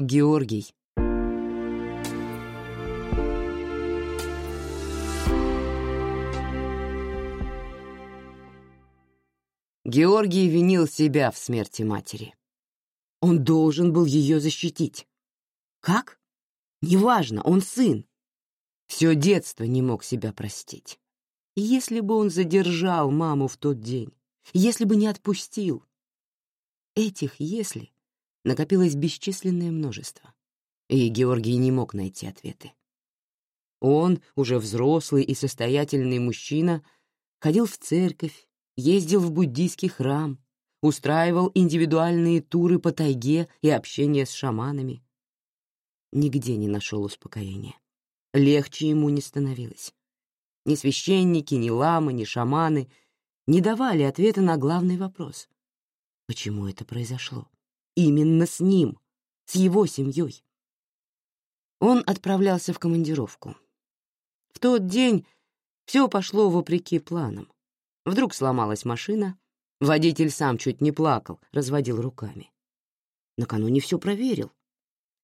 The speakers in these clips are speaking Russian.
Георгий. Георгий винил себя в смерти матери. Он должен был ее защитить. Как? Неважно, он сын. Все детство не мог себя простить. Если бы он задержал маму в тот день, если бы не отпустил. Этих «если» накопилось бесчисленное множество, и Георгий не мог найти ответы. Он, уже взрослый и состоятельный мужчина, ходил в церковь, ездил в буддийский храм, устраивал индивидуальные туры по тайге и общение с шаманами. Нигде не нашел успокоения. Легче ему не становилось. Ни священники, ни ламы, ни шаманы не давали ответа на главный вопрос. Почему это произошло? Именно с ним, с его семьей. Он отправлялся в командировку. В тот день все пошло вопреки планам. Вдруг сломалась машина, водитель сам чуть не плакал, разводил руками. Накануне все проверил.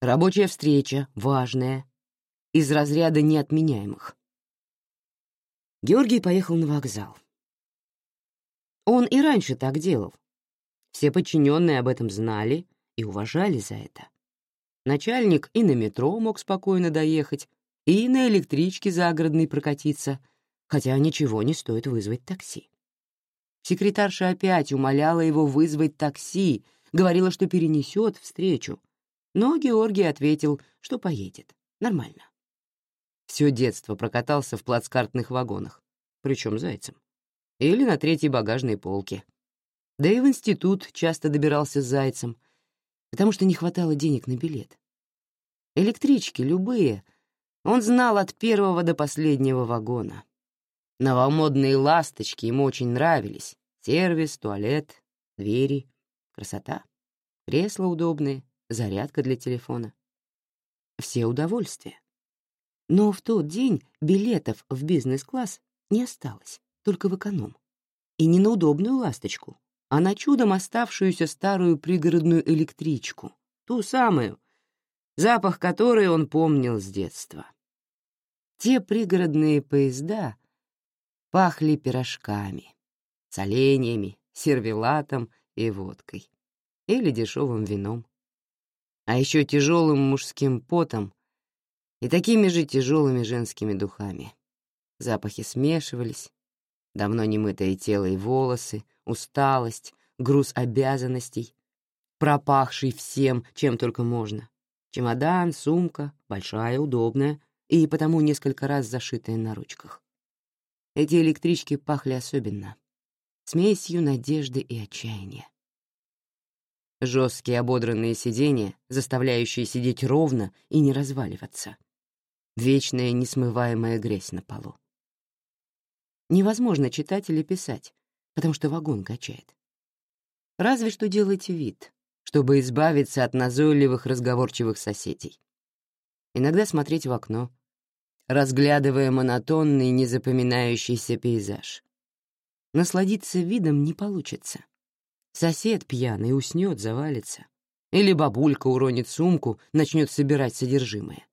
Рабочая встреча, важная, из разряда неотменяемых. Георгий поехал на вокзал. Он и раньше так делал. Все подчиненные об этом знали и уважали за это. Начальник и на метро мог спокойно доехать, и на электричке загородной прокатиться, хотя ничего не стоит вызвать такси. Секретарша опять умоляла его вызвать такси, говорила, что перенесет встречу, но Георгий ответил, что поедет. Нормально. Все детство прокатался в плацкартных вагонах, причем зайцем. Или на третьей багажной полке. Да и в институт часто добирался с зайцем, потому что не хватало денег на билет. Электрички, любые, он знал от первого до последнего вагона. Новомодные ласточки ему очень нравились. Сервис, туалет, двери, красота, кресла удобные, зарядка для телефона. Все удовольствия. Но в тот день билетов в бизнес-класс не осталось, только в эконом. И не на удобную ласточку, а на чудом оставшуюся старую пригородную электричку, ту самую, запах которой он помнил с детства. Те пригородные поезда пахли пирожками, соленьями, сервелатом и водкой, или дешевым вином, а еще тяжелым мужским потом и такими же тяжелыми женскими духами. Запахи смешивались, давно немытое тело и волосы, усталость, груз обязанностей, пропахший всем, чем только можно. Чемодан, сумка, большая, удобная и потому несколько раз зашитая на ручках. Эти электрички пахли особенно, смесью надежды и отчаяния. Жесткие ободранные сиденья, заставляющие сидеть ровно и не разваливаться вечная несмываемая грязь на полу. Невозможно читать или писать, потому что вагон качает. Разве что делать вид, чтобы избавиться от назойливых разговорчивых соседей. Иногда смотреть в окно, разглядывая монотонный, незапоминающийся пейзаж. Насладиться видом не получится. Сосед пьяный уснет, завалится. Или бабулька уронит сумку, начнет собирать содержимое.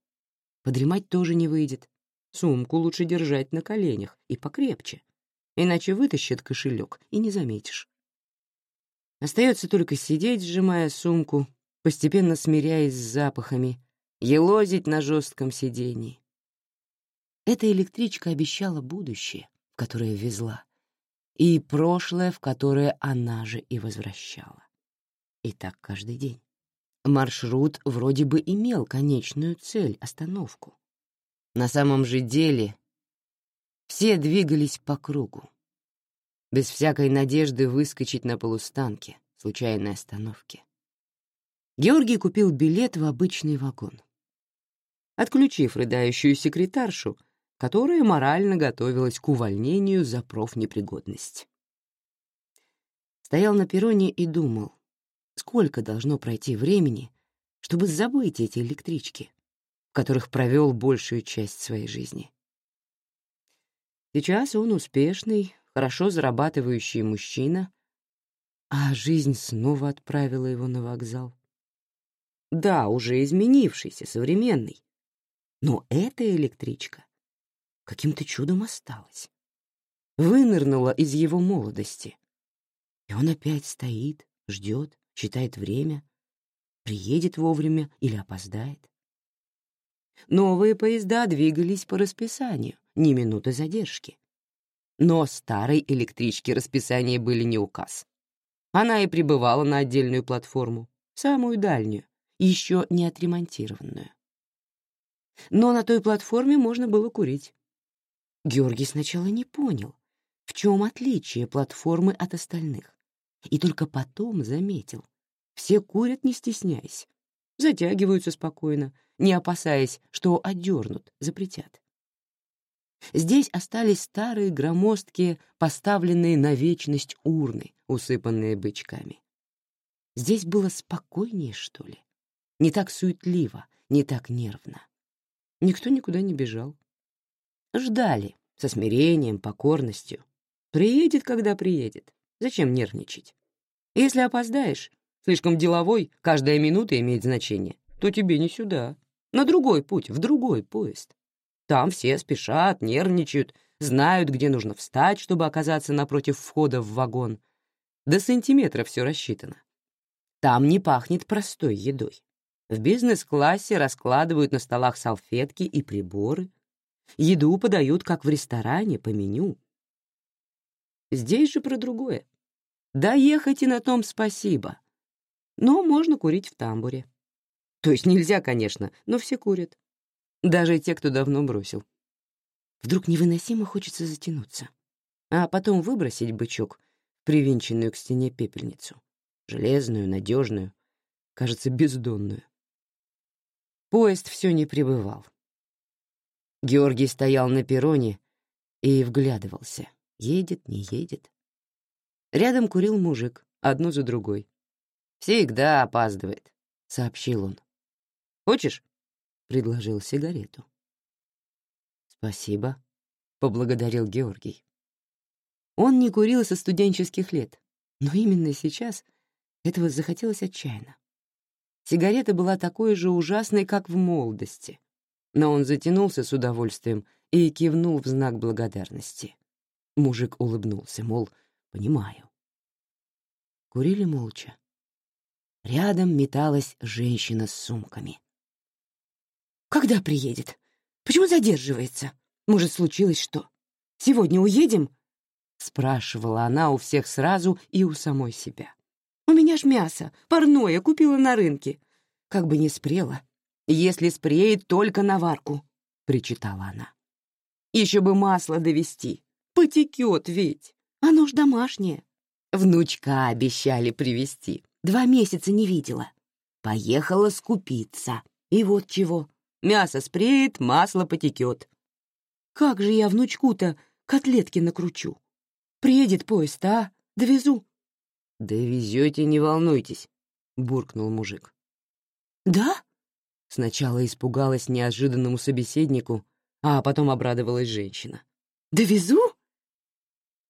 Подремать тоже не выйдет. Сумку лучше держать на коленях и покрепче, иначе вытащит кошелек и не заметишь. Остается только сидеть, сжимая сумку, постепенно смиряясь с запахами, елозить на жестком сидении. Эта электричка обещала будущее, в которое везла, и прошлое, в которое она же и возвращала. И так каждый день. Маршрут вроде бы имел конечную цель — остановку. На самом же деле все двигались по кругу, без всякой надежды выскочить на полустанке, случайной остановке. Георгий купил билет в обычный вагон. Отключив рыдающую секретаршу, которая морально готовилась к увольнению за профнепригодность. Стоял на перроне и думал, Сколько должно пройти времени, чтобы забыть эти электрички, в которых провел большую часть своей жизни? Сейчас он успешный, хорошо зарабатывающий мужчина, а жизнь снова отправила его на вокзал. Да, уже изменившийся, современный. Но эта электричка каким-то чудом осталась. Вынырнула из его молодости. И он опять стоит, ждет, считает время, приедет вовремя или опоздает. Новые поезда двигались по расписанию, ни минуты задержки. Но старой электричке расписания были не указ. Она и прибывала на отдельную платформу, самую дальнюю, еще не отремонтированную. Но на той платформе можно было курить. Георгий сначала не понял, в чем отличие платформы от остальных, и только потом заметил. Все курят, не стесняясь, затягиваются спокойно, не опасаясь, что одернут, запретят. Здесь остались старые громоздкие, поставленные на вечность урны, усыпанные бычками. Здесь было спокойнее, что ли? Не так суетливо, не так нервно. Никто никуда не бежал. Ждали, со смирением, покорностью. Приедет, когда приедет. Зачем нервничать? Если опоздаешь, слишком деловой, каждая минута имеет значение, то тебе не сюда. На другой путь, в другой поезд. Там все спешат, нервничают, знают, где нужно встать, чтобы оказаться напротив входа в вагон. До сантиметра все рассчитано. Там не пахнет простой едой. В бизнес-классе раскладывают на столах салфетки и приборы. Еду подают, как в ресторане, по меню. Здесь же про другое. Доехать и на том спасибо. Но можно курить в тамбуре. То есть нельзя, конечно, но все курят. Даже те, кто давно бросил. Вдруг невыносимо хочется затянуться, а потом выбросить бычок привинченную к стене пепельницу. Железную, надежную, кажется, бездонную. Поезд все не прибывал. Георгий стоял на перроне и вглядывался. Едет, не едет. Рядом курил мужик, одну за другой. «Всегда опаздывает», — сообщил он. «Хочешь?» Предложил сигарету. «Спасибо», — поблагодарил Георгий. Он не курил со студенческих лет, но именно сейчас этого захотелось отчаянно. Сигарета была такой же ужасной, как в молодости, но он затянулся с удовольствием и кивнул в знак благодарности. Мужик улыбнулся, мол, понимаю. Курили молча. Рядом металась женщина с сумками. Когда приедет? Почему задерживается? Может, случилось что? Сегодня уедем?» Спрашивала она у всех сразу и у самой себя. «У меня ж мясо, парное, купила на рынке. Как бы не спрела. Если спреет, только на варку», — причитала она. «Еще бы масло довести. Потекет ведь. Оно ж домашнее. Внучка обещали привезти. Два месяца не видела. Поехала скупиться. И вот чего. Мясо спреет, масло потекет. Как же я внучку-то котлетки накручу? Приедет поезд, а? Довезу. Довезете, не волнуйтесь, буркнул мужик. Да? Сначала испугалась неожиданному собеседнику, а потом обрадовалась женщина. Довезу?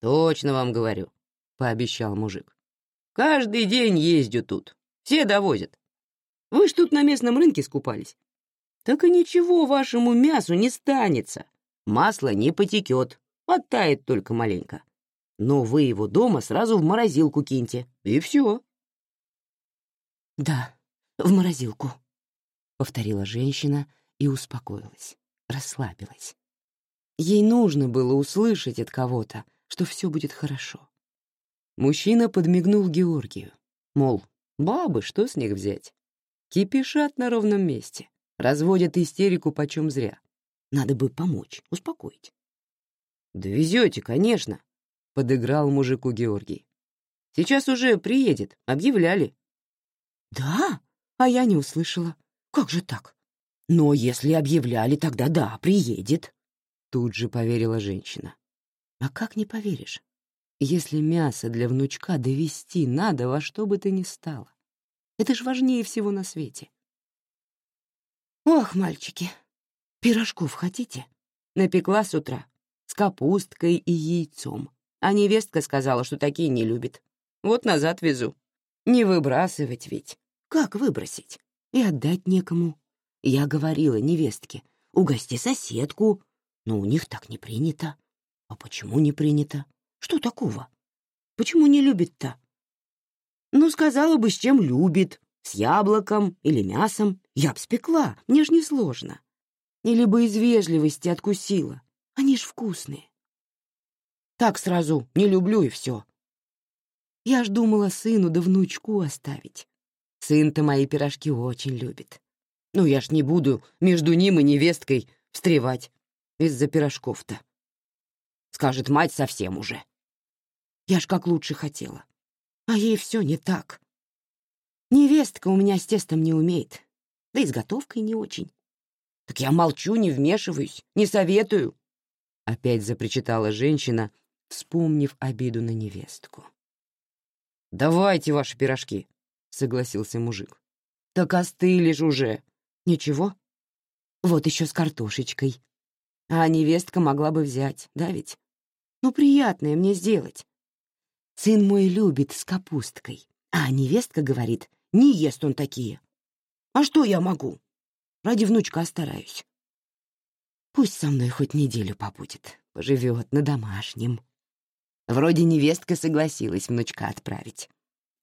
Точно вам говорю, пообещал мужик. Каждый день ездю тут. Все довозят. Вы ж тут на местном рынке скупались так и ничего вашему мясу не станется. Масло не потекет, оттает только маленько. Но вы его дома сразу в морозилку киньте, и все. «Да, в морозилку», — повторила женщина и успокоилась, расслабилась. Ей нужно было услышать от кого-то, что все будет хорошо. Мужчина подмигнул Георгию, мол, бабы, что с них взять? Кипишат на ровном месте разводят истерику почем зря. Надо бы помочь, успокоить. «Довезете, конечно», — подыграл мужику Георгий. «Сейчас уже приедет, объявляли». «Да? А я не услышала. Как же так? Но если объявляли, тогда да, приедет», — тут же поверила женщина. «А как не поверишь, если мясо для внучка довести надо во что бы то ни стало? Это ж важнее всего на свете. «Ох, мальчики, пирожков хотите?» Напекла с утра, с капусткой и яйцом. А невестка сказала, что такие не любит. Вот назад везу. Не выбрасывать ведь. Как выбросить? И отдать некому. Я говорила невестке, угости соседку, но у них так не принято. А почему не принято? Что такого? Почему не любит-то? Ну, сказала бы, с чем любит. С яблоком или мясом. Я б спекла, мне ж не сложно. Или бы из вежливости откусила. Они ж вкусные. Так сразу не люблю и все. Я ж думала сыну да внучку оставить. Сын-то мои пирожки очень любит. Ну, я ж не буду между ним и невесткой встревать из-за пирожков-то. Скажет мать совсем уже. Я ж как лучше хотела. А ей все не так. Невестка у меня с тестом не умеет, да и с готовкой не очень. Так я молчу, не вмешиваюсь, не советую. Опять запричитала женщина, вспомнив обиду на невестку. «Давайте ваши пирожки», — согласился мужик. «Так остыли ж уже. Ничего? Вот еще с картошечкой. А невестка могла бы взять, да ведь? Ну, приятное мне сделать. Сын мой любит с капусткой, а невестка говорит, не ест он такие. А что я могу? Ради внучка стараюсь. Пусть со мной хоть неделю побудет, поживет на домашнем. Вроде невестка согласилась внучка отправить.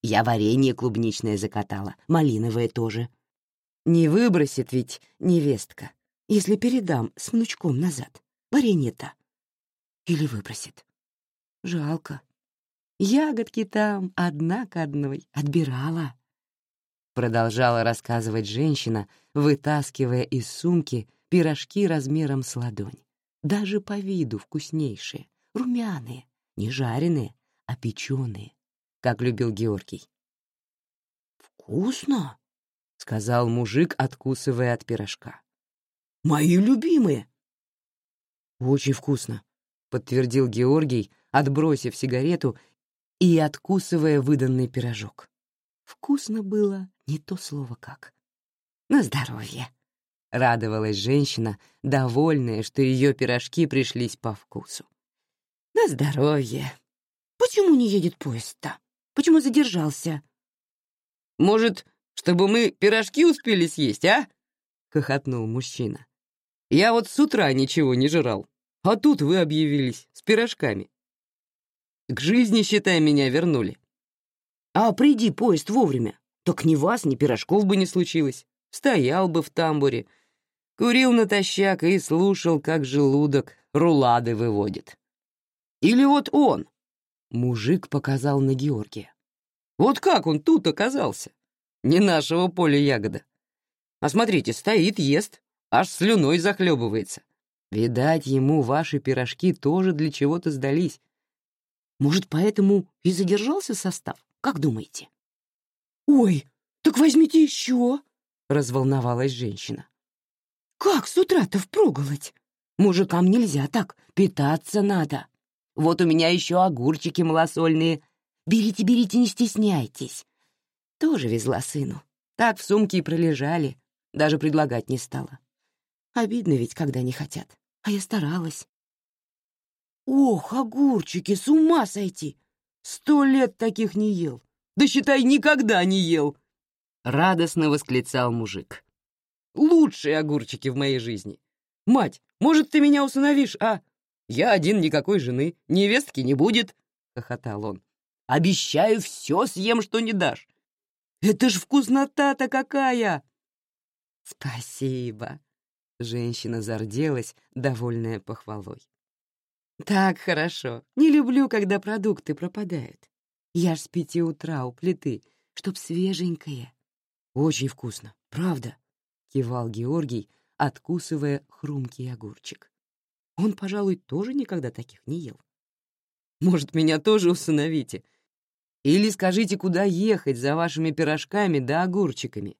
Я варенье клубничное закатала, малиновое тоже. Не выбросит ведь невестка, если передам с внучком назад. Варенье-то. Или выбросит. Жалко. Ягодки там одна к одной отбирала. Продолжала рассказывать женщина, вытаскивая из сумки пирожки размером с ладонь. Даже по виду вкуснейшие, румяные, не жареные, а печеные, как любил Георгий. «Вкусно!» — сказал мужик, откусывая от пирожка. «Мои любимые!» «Очень вкусно», — подтвердил Георгий, отбросив сигарету и откусывая выданный пирожок. Вкусно было не то слово как. «На здоровье!» — радовалась женщина, довольная, что ее пирожки пришлись по вкусу. «На здоровье! Почему не едет поезд-то? Почему задержался?» «Может, чтобы мы пирожки успели съесть, а?» — хохотнул мужчина. «Я вот с утра ничего не жрал, а тут вы объявились с пирожками. К жизни, считай, меня вернули. А приди поезд вовремя, так ни вас, ни пирожков бы не случилось. Стоял бы в тамбуре, курил натощак и слушал, как желудок рулады выводит. Или вот он. Мужик показал на Георгия. Вот как он тут оказался? Не нашего поля ягода. А смотрите, стоит, ест, аж слюной захлебывается. Видать, ему ваши пирожки тоже для чего-то сдались. Может, поэтому и задержался состав? Как думаете? «Ой, так возьмите еще!» — разволновалась женщина. «Как с утра-то впроголодь? Мужикам нельзя так, питаться надо. Вот у меня еще огурчики малосольные. Берите, берите, не стесняйтесь». Тоже везла сыну. Так в сумке и пролежали, даже предлагать не стала. Обидно ведь, когда не хотят. А я старалась. Ох, огурчики, с ума сойти! Сто лет таких не ел. Да считай, никогда не ел. Радостно восклицал мужик. Лучшие огурчики в моей жизни. Мать, может, ты меня усыновишь, а? Я один, никакой жены, невестки не будет, хохотал он. Обещаю, все съем, что не дашь. Это ж вкуснота-то какая! Спасибо. Женщина зарделась, довольная похвалой. Так хорошо. Не люблю, когда продукты пропадают. Я ж с пяти утра у плиты, чтоб свеженькое. Очень вкусно, правда, кивал Георгий, откусывая хрумкий огурчик. Он, пожалуй, тоже никогда таких не ел. Может, меня тоже усыновите? Или скажите, куда ехать за вашими пирожками да огурчиками?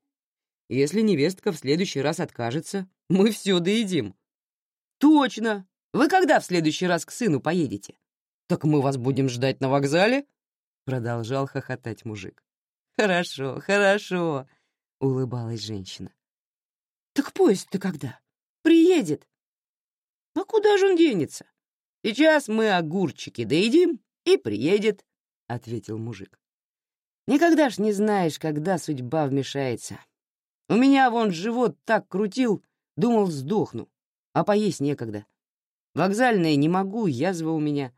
Если невестка в следующий раз откажется, мы все доедим. Точно, вы когда в следующий раз к сыну поедете? Так мы вас будем ждать на вокзале? Продолжал хохотать мужик. Хорошо, хорошо, улыбалась женщина. Так поезд-то когда? Приедет. А куда же он денется? Сейчас мы огурчики доедим и приедет, ответил мужик. Никогда ж не знаешь, когда судьба вмешается. У меня вон живот так крутил, думал, сдохну, а поесть некогда. Вокзальная не могу, язва у меня.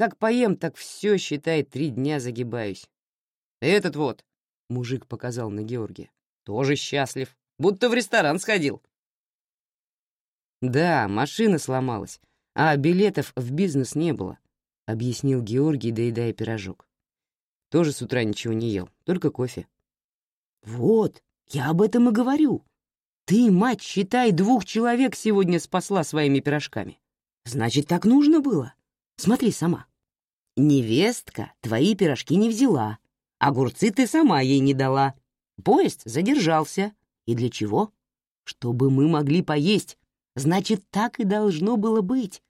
Как поем, так все, считай, три дня загибаюсь. Этот вот, — мужик показал на Георгия, — тоже счастлив, будто в ресторан сходил. Да, машина сломалась, а билетов в бизнес не было, — объяснил Георгий, доедая пирожок. Тоже с утра ничего не ел, только кофе. Вот, я об этом и говорю. Ты, мать, считай, двух человек сегодня спасла своими пирожками. Значит, так нужно было. Смотри сама. Невестка твои пирожки не взяла. Огурцы ты сама ей не дала. Поезд задержался. И для чего? Чтобы мы могли поесть. Значит, так и должно было быть.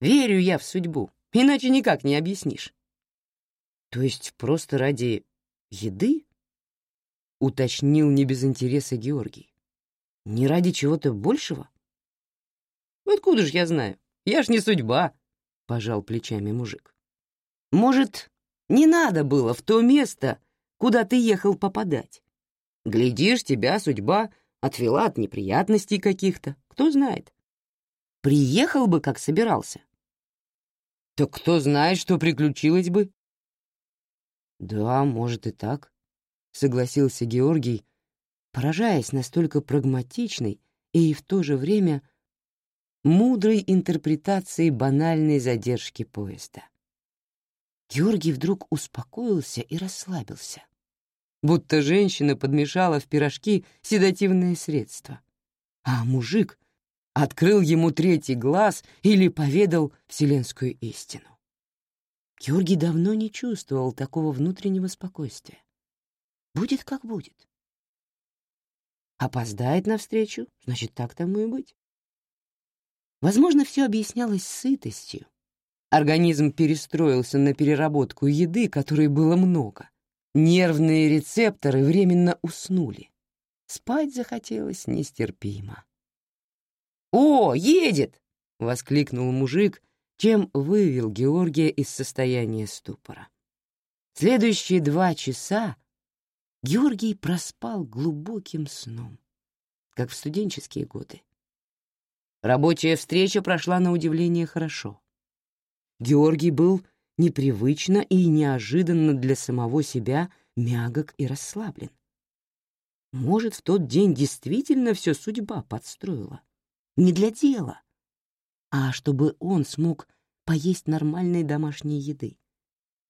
Верю я в судьбу, иначе никак не объяснишь. То есть просто ради еды? Уточнил не без интереса Георгий. Не ради чего-то большего? Откуда ж я знаю? Я ж не судьба, пожал плечами мужик. Может, не надо было в то место, куда ты ехал попадать? Глядишь, тебя судьба отвела от неприятностей каких-то, кто знает. Приехал бы, как собирался. Так кто знает, что приключилось бы? Да, может и так, согласился Георгий, поражаясь настолько прагматичной и в то же время мудрой интерпретации банальной задержки поезда. Георгий вдруг успокоился и расслабился, будто женщина подмешала в пирожки седативное средство, а мужик открыл ему третий глаз или поведал вселенскую истину. Георгий давно не чувствовал такого внутреннего спокойствия. Будет как будет. Опоздает навстречу, значит, так тому и быть. Возможно, все объяснялось сытостью. Организм перестроился на переработку еды, которой было много. Нервные рецепторы временно уснули. Спать захотелось нестерпимо. «О, едет!» — воскликнул мужик, чем вывел Георгия из состояния ступора. Следующие два часа Георгий проспал глубоким сном, как в студенческие годы. Рабочая встреча прошла на удивление хорошо. Георгий был непривычно и неожиданно для самого себя мягок и расслаблен. Может, в тот день действительно все судьба подстроила. Не для дела, а чтобы он смог поесть нормальной домашней еды,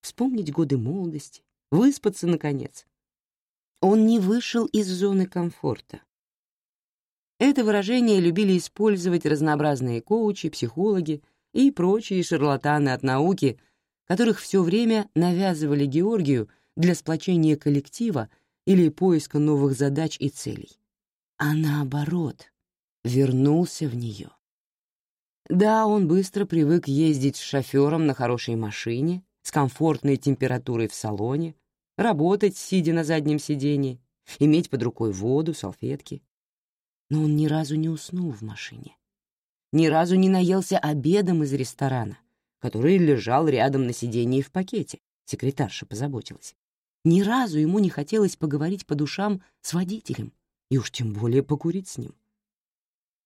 вспомнить годы молодости, выспаться, наконец, он не вышел из зоны комфорта. Это выражение любили использовать разнообразные коучи, психологи и прочие шарлатаны от науки, которых все время навязывали Георгию для сплочения коллектива или поиска новых задач и целей. А наоборот, вернулся в нее. Да, он быстро привык ездить с шофером на хорошей машине, с комфортной температурой в салоне, работать, сидя на заднем сиденье, иметь под рукой воду, салфетки. Но он ни разу не уснул в машине. Ни разу не наелся обедом из ресторана, который лежал рядом на сиденье в пакете, секретарша позаботилась. Ни разу ему не хотелось поговорить по душам с водителем, и уж тем более покурить с ним.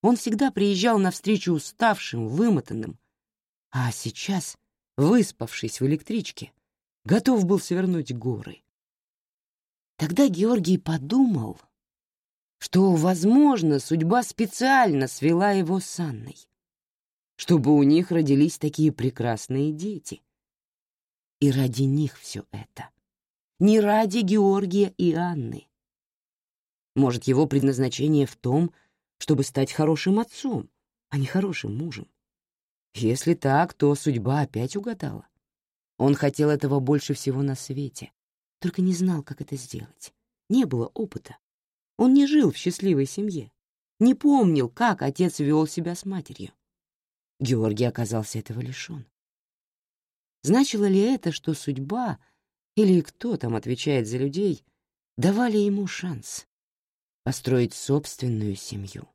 Он всегда приезжал навстречу уставшим, вымотанным, а сейчас, выспавшись в электричке, готов был свернуть горы. Тогда Георгий подумал, что, возможно, судьба специально свела его с Анной, чтобы у них родились такие прекрасные дети. И ради них все это. Не ради Георгия и Анны. Может, его предназначение в том, чтобы стать хорошим отцом, а не хорошим мужем. Если так, то судьба опять угадала. Он хотел этого больше всего на свете, только не знал, как это сделать. Не было опыта. Он не жил в счастливой семье, не помнил, как отец вел себя с матерью. Георгий оказался этого лишен. Значило ли это, что судьба, или кто там отвечает за людей, давали ему шанс построить собственную семью?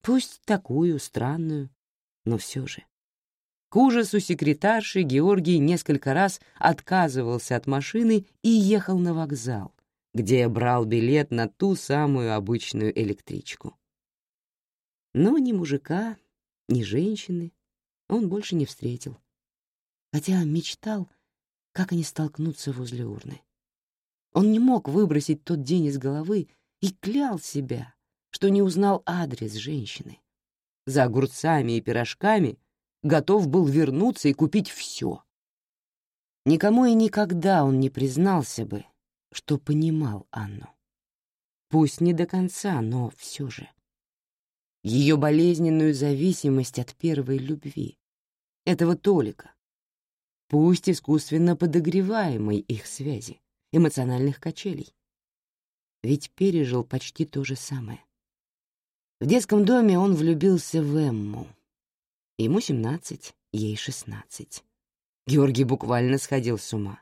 Пусть такую, странную, но все же. К ужасу секретарши Георгий несколько раз отказывался от машины и ехал на вокзал, где брал билет на ту самую обычную электричку. Но ни мужика, ни женщины он больше не встретил, хотя мечтал, как они столкнутся возле урны. Он не мог выбросить тот день из головы и клял себя, что не узнал адрес женщины. За огурцами и пирожками готов был вернуться и купить все. Никому и никогда он не признался бы, что понимал Анну. Пусть не до конца, но все же. Ее болезненную зависимость от первой любви, этого Толика, пусть искусственно подогреваемой их связи, эмоциональных качелей. Ведь пережил почти то же самое. В детском доме он влюбился в Эмму. Ему 17, ей 16. Георгий буквально сходил с ума.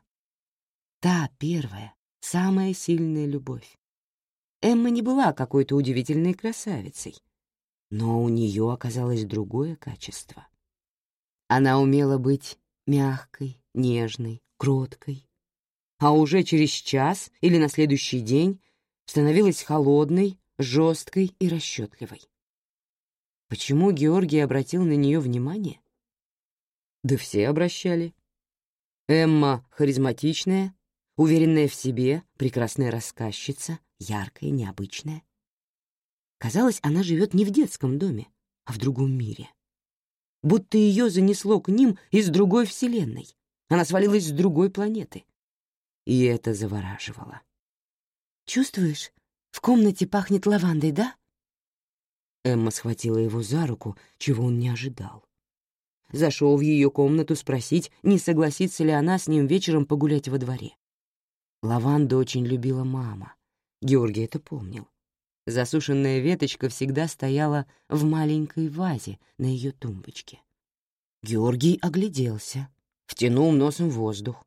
Та первая, самая сильная любовь. Эмма не была какой-то удивительной красавицей, но у нее оказалось другое качество. Она умела быть мягкой, нежной, кроткой, а уже через час или на следующий день становилась холодной, жесткой и расчетливой. Почему Георгий обратил на нее внимание? Да все обращали. Эмма харизматичная, уверенная в себе, прекрасная рассказчица, яркая, необычная. Казалось, она живет не в детском доме, а в другом мире. Будто ее занесло к ним из другой вселенной. Она свалилась с другой планеты. И это завораживало. «Чувствуешь, в комнате пахнет лавандой, да?» Эмма схватила его за руку, чего он не ожидал. Зашел в ее комнату спросить, не согласится ли она с ним вечером погулять во дворе. Лаванду очень любила мама. Георгий это помнил. Засушенная веточка всегда стояла в маленькой вазе на ее тумбочке. Георгий огляделся, втянул носом воздух.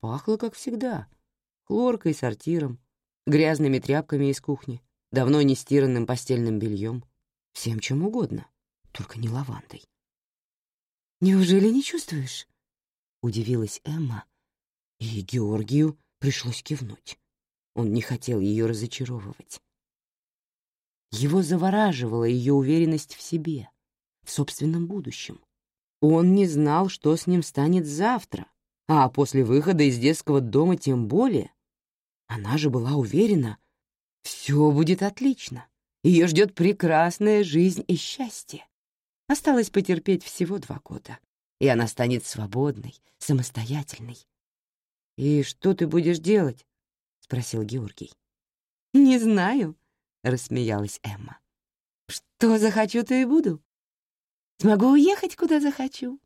Пахло, как всегда, хлоркой, сортиром, грязными тряпками из кухни, давно не стиранным постельным бельем, всем чем угодно, только не лавандой. «Неужели не чувствуешь?» — удивилась Эмма, и Георгию пришлось кивнуть. Он не хотел ее разочаровывать. Его завораживала ее уверенность в себе, в собственном будущем. Он не знал, что с ним станет завтра, а после выхода из детского дома тем более. Она же была уверена, все будет отлично. Ее ждет прекрасная жизнь и счастье. Осталось потерпеть всего два года, и она станет свободной, самостоятельной. «И что ты будешь делать?» — спросил Георгий. «Не знаю», — рассмеялась Эмма. «Что захочу, то и буду. Смогу уехать, куда захочу».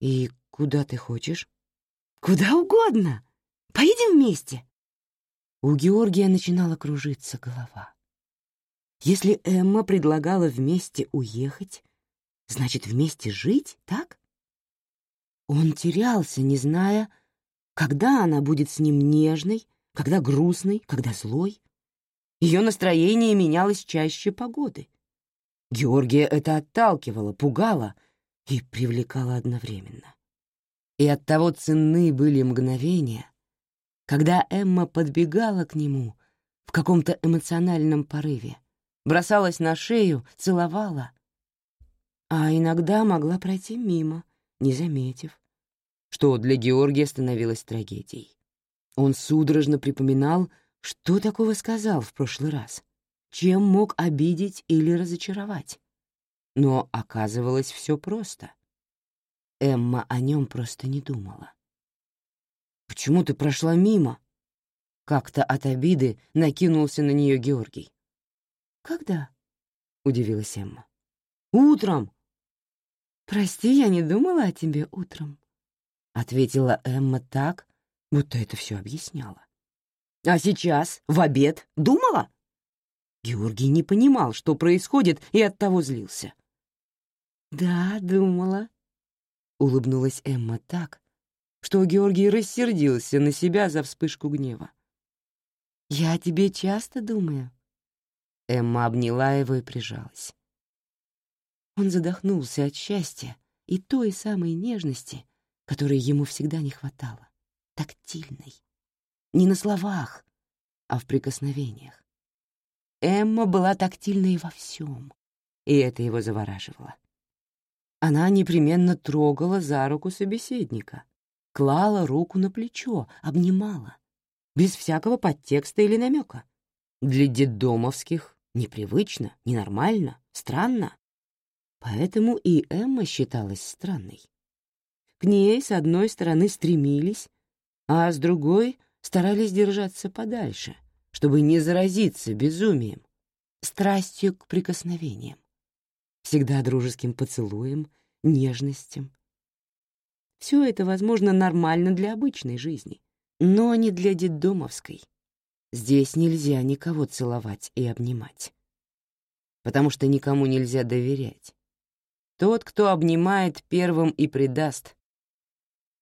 «И куда ты хочешь?» «Куда угодно. Поедем вместе». У Георгия начинала кружиться голова. Если Эмма предлагала вместе уехать, значит, вместе жить, так? Он терялся, не зная, когда она будет с ним нежной, когда грустной, когда злой. Ее настроение менялось чаще погоды. Георгия это отталкивало, пугало и привлекало одновременно. И оттого ценны были мгновения, когда Эмма подбегала к нему в каком-то эмоциональном порыве, бросалась на шею, целовала, а иногда могла пройти мимо, не заметив, что для Георгия становилось трагедией. Он судорожно припоминал, что такого сказал в прошлый раз, чем мог обидеть или разочаровать. Но оказывалось все просто. Эмма о нем просто не думала. «Почему ты прошла мимо?» Как-то от обиды накинулся на нее Георгий. «Когда?» — удивилась Эмма. «Утром!» «Прости, я не думала о тебе утром», — ответила Эмма так, будто это все объясняло. «А сейчас, в обед, думала?» Георгий не понимал, что происходит, и оттого злился. «Да, думала», — улыбнулась Эмма так, что Георгий рассердился на себя за вспышку гнева. «Я о тебе часто думаю». Эмма обняла его и прижалась. Он задохнулся от счастья и той самой нежности, которой ему всегда не хватало, тактильной. Не на словах, а в прикосновениях. Эмма была тактильной во всем, и это его завораживало. Она непременно трогала за руку собеседника, клала руку на плечо, обнимала, без всякого подтекста или намека. Для детдомовских непривычно, ненормально, странно. Поэтому и Эмма считалась странной. К ней с одной стороны стремились, а с другой старались держаться подальше, чтобы не заразиться безумием, страстью к прикосновениям, всегда дружеским поцелуем, нежностям. Все это, возможно, нормально для обычной жизни, но не для детдомовской. Здесь нельзя никого целовать и обнимать, потому что никому нельзя доверять. Тот, кто обнимает первым и предаст.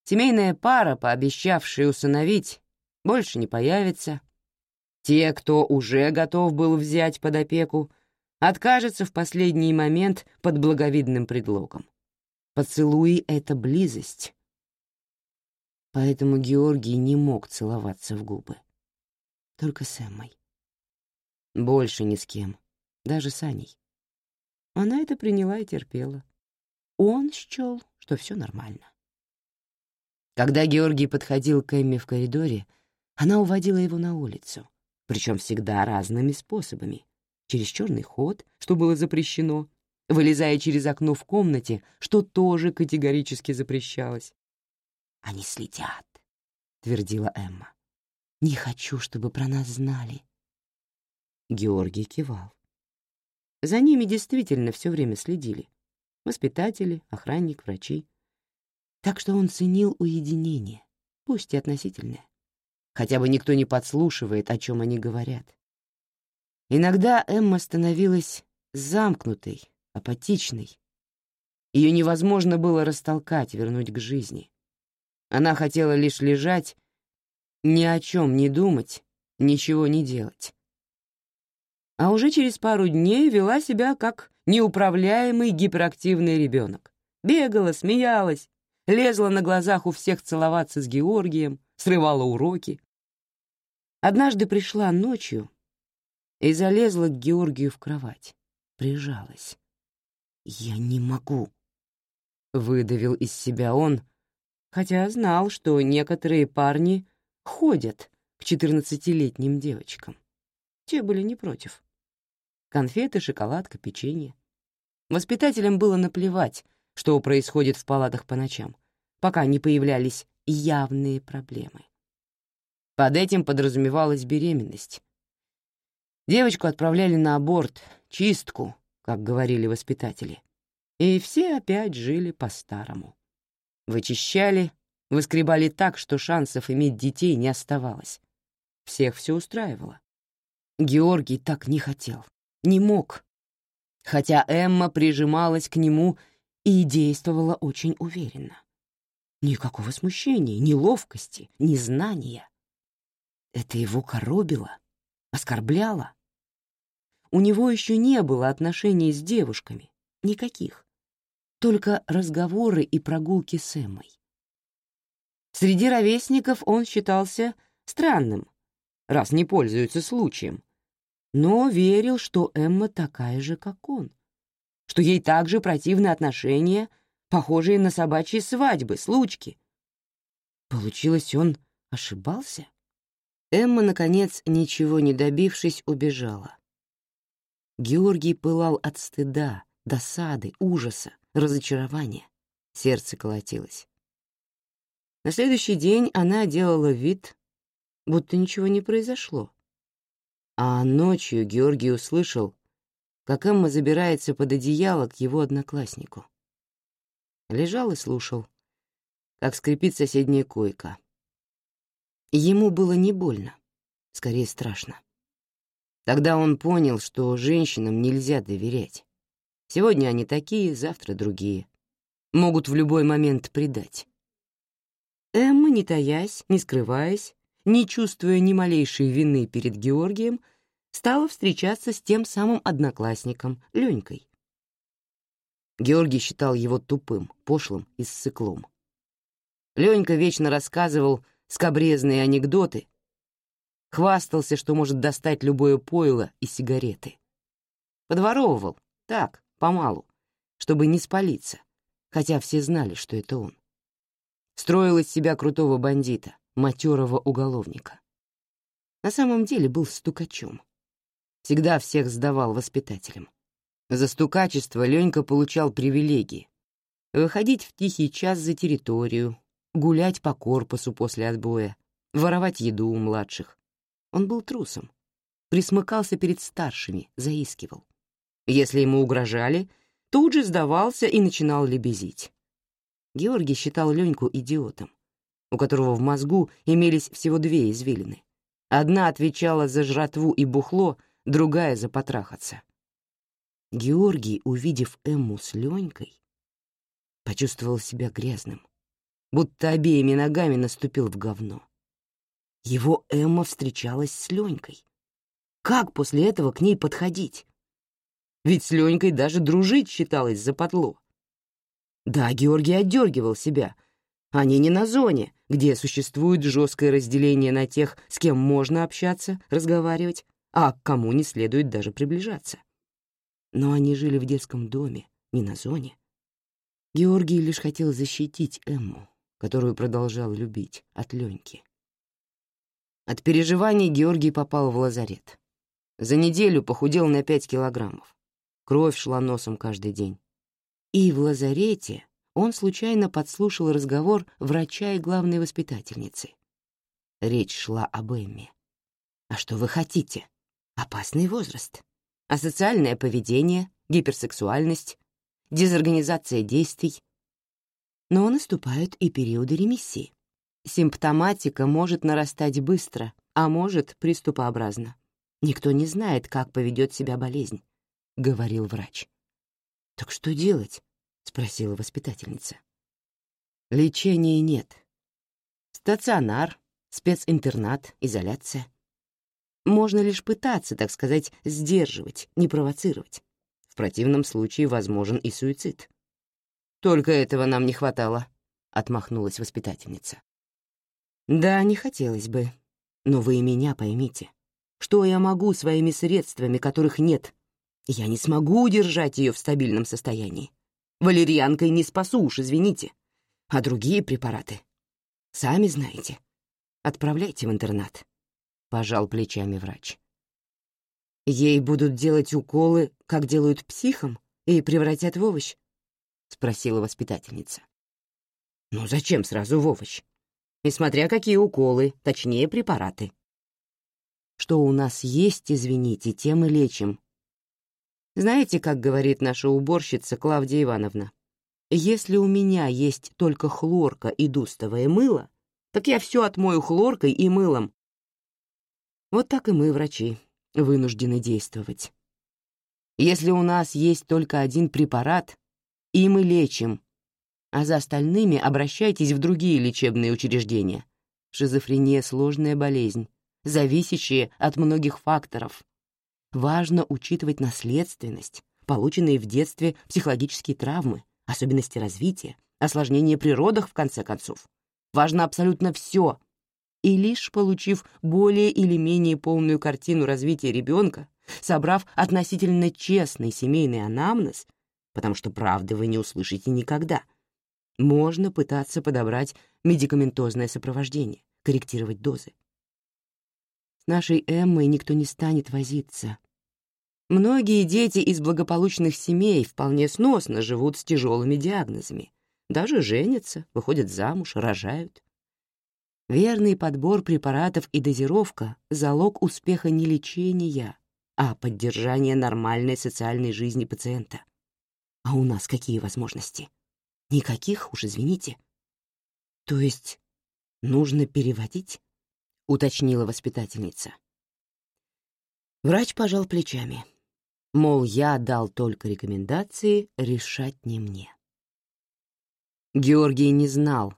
Семейная пара, пообещавшая усыновить, больше не появится. Те, кто уже готов был взять под опеку, откажется в последний момент под благовидным предлогом. Поцелуи — это близость. Поэтому Георгий не мог целоваться в губы. Только с Эммой. Больше ни с кем, даже с Аней. Она это приняла и терпела. Он счел, что все нормально. Когда Георгий подходил к Эмме в коридоре, она уводила его на улицу, причем всегда разными способами. Через черный ход, что было запрещено, вылезая через окно в комнате, что тоже категорически запрещалось. «Они следят», — твердила Эмма. «Не хочу, чтобы про нас знали». Георгий кивал. За ними действительно все время следили. Воспитатели, охранник, врачи. Так что он ценил уединение, пусть и относительное. Хотя бы никто не подслушивает, о чем они говорят. Иногда Эмма становилась замкнутой, апатичной. Ее невозможно было растолкать, вернуть к жизни. Она хотела лишь лежать, ни о чем не думать, ничего не делать. А уже через пару дней вела себя как неуправляемый гиперактивный ребенок. Бегала, смеялась, лезла на глазах у всех целоваться с Георгием, срывала уроки. Однажды пришла ночью и залезла к Георгию в кровать, прижалась. «Я не могу», — выдавил из себя он, хотя знал, что некоторые парни ходят к четырнадцатилетним девочкам. Те были не против. Конфеты, шоколадка, печенье. Воспитателям было наплевать, что происходит в палатах по ночам, пока не появлялись явные проблемы. Под этим подразумевалась беременность. Девочку отправляли на аборт, чистку, как говорили воспитатели. И все опять жили по-старому. Вычищали, выскребали так, что шансов иметь детей не оставалось. Всех все устраивало. Георгий так не хотел, не мог. Хотя Эмма прижималась к нему и действовала очень уверенно. Никакого смущения, неловкости, незнания. Это его коробило, оскорбляло. У него еще не было отношений с девушками, никаких. Только разговоры и прогулки с Эммой. Среди ровесников он считался странным, раз не пользуется случаем, но верил, что Эмма такая же, как он, что ей также противны отношения, похожие на собачьи свадьбы, случки. Получилось, он ошибался? Эмма, наконец, ничего не добившись, убежала. Георгий пылал от стыда, досады, ужаса, разочарования. Сердце колотилось. На следующий день она делала вид, будто ничего не произошло. А ночью Георгий услышал, как Эмма забирается под одеяло к его однокласснику. Лежал и слушал, как скрипит соседняя койка. Ему было не больно, скорее страшно. Тогда он понял, что женщинам нельзя доверять. Сегодня они такие, завтра другие. Могут в любой момент предать. Эмма, не таясь, не скрываясь, не чувствуя ни малейшей вины перед Георгием, стала встречаться с тем самым одноклассником, Ленькой. Георгий считал его тупым, пошлым и ссыклом. Ленька вечно рассказывал скобрезные анекдоты, Хвастался, что может достать любое пойло и сигареты. Подворовывал, так, помалу, чтобы не спалиться, хотя все знали, что это он. Строил из себя крутого бандита, матерого уголовника. На самом деле был стукачом. Всегда всех сдавал воспитателям. За стукачество Ленька получал привилегии. Выходить в тихий час за территорию, гулять по корпусу после отбоя, воровать еду у младших. Он был трусом. Присмыкался перед старшими, заискивал. Если ему угрожали, тут же сдавался и начинал лебезить. Георгий считал Леньку идиотом, у которого в мозгу имелись всего две извилины. Одна отвечала за жратву и бухло, другая — за потрахаться. Георгий, увидев Эмму с Ленькой, почувствовал себя грязным, будто обеими ногами наступил в говно. Его Эмма встречалась с Ленькой. Как после этого к ней подходить? Ведь с Ленькой даже дружить считалось западло. Да, Георгий отдергивал себя. Они не на зоне, где существует жесткое разделение на тех, с кем можно общаться, разговаривать, а к кому не следует даже приближаться. Но они жили в детском доме, не на зоне. Георгий лишь хотел защитить Эмму, которую продолжал любить, от Леньки. От переживаний Георгий попал в лазарет. За неделю похудел на пять килограммов. Кровь шла носом каждый день. И в лазарете он случайно подслушал разговор врача и главной воспитательницы. Речь шла об Эмме. «А что вы хотите? Опасный возраст асоциальное поведение, гиперсексуальность, дезорганизация действий. Но наступают и периоды ремиссии. Симптоматика может нарастать быстро, а может приступообразно. Никто не знает, как поведет себя болезнь, — говорил врач. «Так что делать?» — спросила воспитательница. «Лечения нет. Стационар, специнтернат, изоляция. Можно лишь пытаться, так сказать, сдерживать, не провоцировать. В противном случае возможен и суицид. «Только этого нам не хватало», — отмахнулась воспитательница. «Да, не хотелось бы. Но вы и меня поймите. Что я могу своими средствами, которых нет? Я не смогу удержать ее в стабильном состоянии. Валерьянкой не спасу уж, извините. А другие препараты? Сами знаете. Отправляйте в интернат. — пожал плечами врач. «Ей будут делать уколы, как делают психам, и превратят в овощ?» — спросила воспитательница. «Ну зачем сразу в овощ? И смотря какие уколы, точнее препараты. Что у нас есть, извините, тем и лечим. Знаете, как говорит наша уборщица Клавдия Ивановна? Если у меня есть только хлорка и дустовое мыло, так я все отмою хлоркой и мылом, вот так и мы, врачи, вынуждены действовать. Если у нас есть только один препарат, и мы лечим, а за остальными обращайтесь в другие лечебные учреждения. Шизофрения — сложная болезнь, зависящая от многих факторов. Важно учитывать наследственность, полученные в детстве психологические травмы, особенности развития, осложнения при родах, в конце концов. Важно абсолютно все, и лишь получив более или менее полную картину развития ребенка, собрав относительно честный семейный анамнез, потому что правды вы не услышите никогда, можно пытаться подобрать медикаментозное сопровождение, корректировать дозы. С нашей Эммой никто не станет возиться. Многие дети из благополучных семей вполне сносно живут с тяжелыми диагнозами, даже женятся, выходят замуж, рожают. Верный подбор препаратов и дозировка — залог успеха не лечения, а поддержания нормальной социальной жизни пациента. А у нас какие возможности? Никаких уж, извините. То есть нужно переводить? Уточнила воспитательница. Врач пожал плечами. Мол, я дал только рекомендации, решать не мне. Георгий не знал,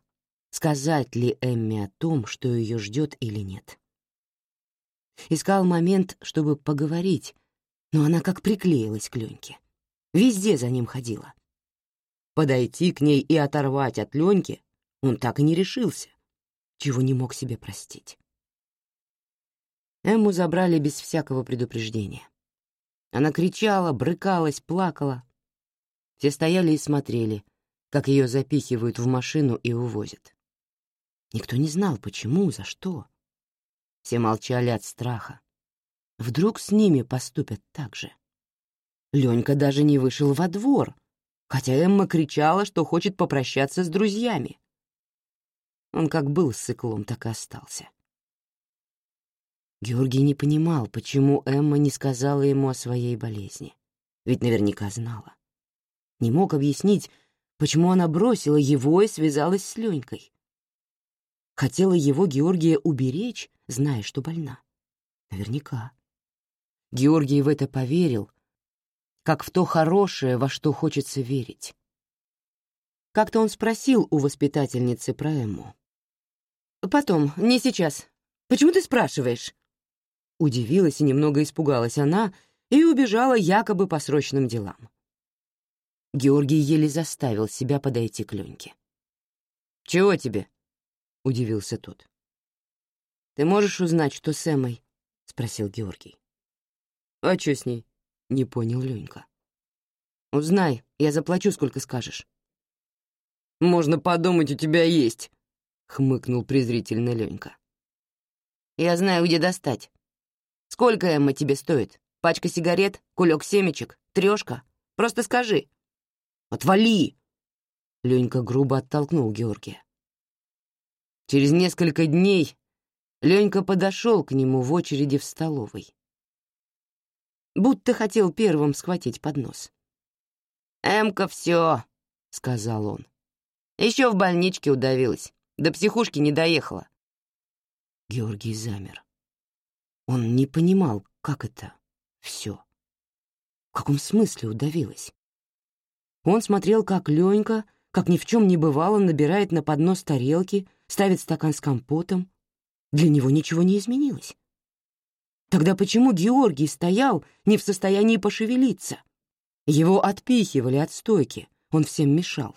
сказать ли Эмме о том, что ее ждет или нет. Искал момент, чтобы поговорить, но она как приклеилась к Леньке. Везде за ним ходила. Подойти к ней и оторвать от Леньки он так и не решился, чего не мог себе простить. Эмму забрали без всякого предупреждения. Она кричала, брыкалась, плакала. Все стояли и смотрели, как ее запихивают в машину и увозят. Никто не знал, почему, за что. Все молчали от страха. Вдруг с ними поступят так же. Ленька даже не вышел во двор, хотя Эмма кричала, что хочет попрощаться с друзьями. Он как был с циклом, так и остался. Георгий не понимал, почему Эмма не сказала ему о своей болезни. Ведь наверняка знала. Не мог объяснить, почему она бросила его и связалась с Ленькой. Хотела его Георгия уберечь, зная, что больна. Наверняка. Георгий в это поверил, как в то хорошее, во что хочется верить. Как-то он спросил у воспитательницы про Эмму. «Потом, не сейчас. Почему ты спрашиваешь?» Удивилась и немного испугалась она и убежала якобы по срочным делам. Георгий еле заставил себя подойти к Леньке. «Чего тебе?» — удивился тот. «Ты можешь узнать, что с Эммой?» — спросил Георгий. «А что с ней?» — не понял Ленька. «Узнай, я заплачу, сколько скажешь». «Можно подумать, у тебя есть», — хмыкнул презрительно Ленька. «Я знаю, где достать. Сколько, Эмма, тебе стоит? Пачка сигарет, кулек семечек, трешка? Просто скажи. Отвали!» Ленька грубо оттолкнул Георгия. Через несколько дней Ленька подошел к нему в очереди в столовой. Будто хотел первым схватить поднос. «Эмка все», — сказал он. Еще в больничке удавилась, до психушки не доехала. Георгий замер. Он не понимал, как это все. В каком смысле удавилась? Он смотрел, как Ленька, как ни в чем не бывало, набирает на поднос тарелки, ставит стакан с компотом. Для него ничего не изменилось. Тогда почему Георгий стоял не в состоянии пошевелиться? Его отпихивали от стойки, он всем мешал.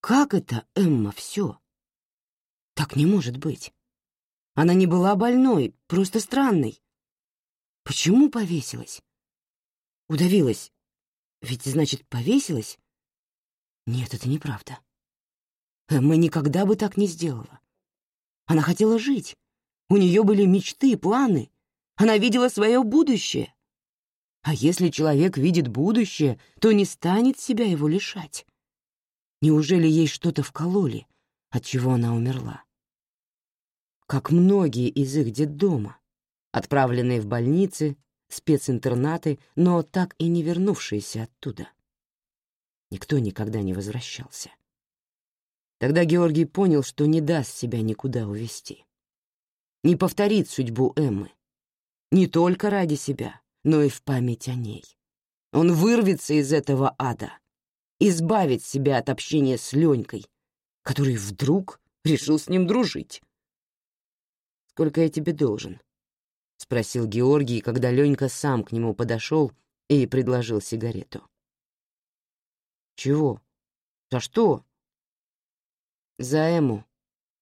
Как это, Эмма, все? Так не может быть. Она не была больной, просто странной. Почему повесилась? Удавилась. Ведь, значит, повесилась? Нет, это неправда. Эмма никогда бы так не сделала. Она хотела жить. У нее были мечты, планы. Она видела свое будущее. А если человек видит будущее, то не станет себя его лишать. Неужели ей что-то вкололи, от чего она умерла? как многие из их детдома, отправленные в больницы, специнтернаты, но так и не вернувшиеся оттуда. Никто никогда не возвращался. Тогда Георгий понял, что не даст себя никуда увести. Не повторит судьбу Эммы. Не только ради себя, но и в память о ней. Он вырвется из этого ада, избавит себя от общения с Ленькой, который вдруг решил с ним дружить. Сколько я тебе должен?» — спросил Георгий, когда Ленька сам к нему подошел и предложил сигарету. «Чего? За что?» «За Эму.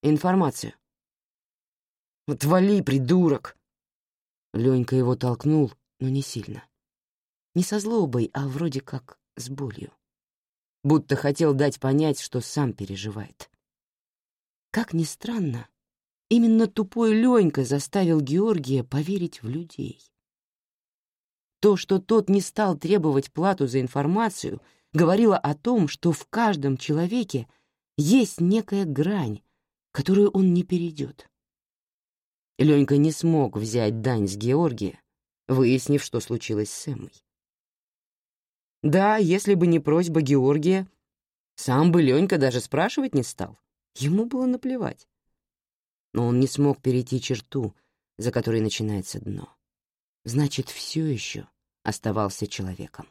Информацию». «Отвали, придурок!» Ленька его толкнул, но не сильно. Не со злобой, а вроде как с болью. Будто хотел дать понять, что сам переживает. Как ни странно, Именно тупой Ленька заставил Георгия поверить в людей. То, что тот не стал требовать плату за информацию, говорило о том, что в каждом человеке есть некая грань, которую он не перейдет. Ленька не смог взять дань с Георгия, выяснив, что случилось с Эммой. Да, если бы не просьба Георгия, сам бы Ленька даже спрашивать не стал. Ему было наплевать но он не смог перейти черту, за которой начинается дно. Значит, все еще оставался человеком.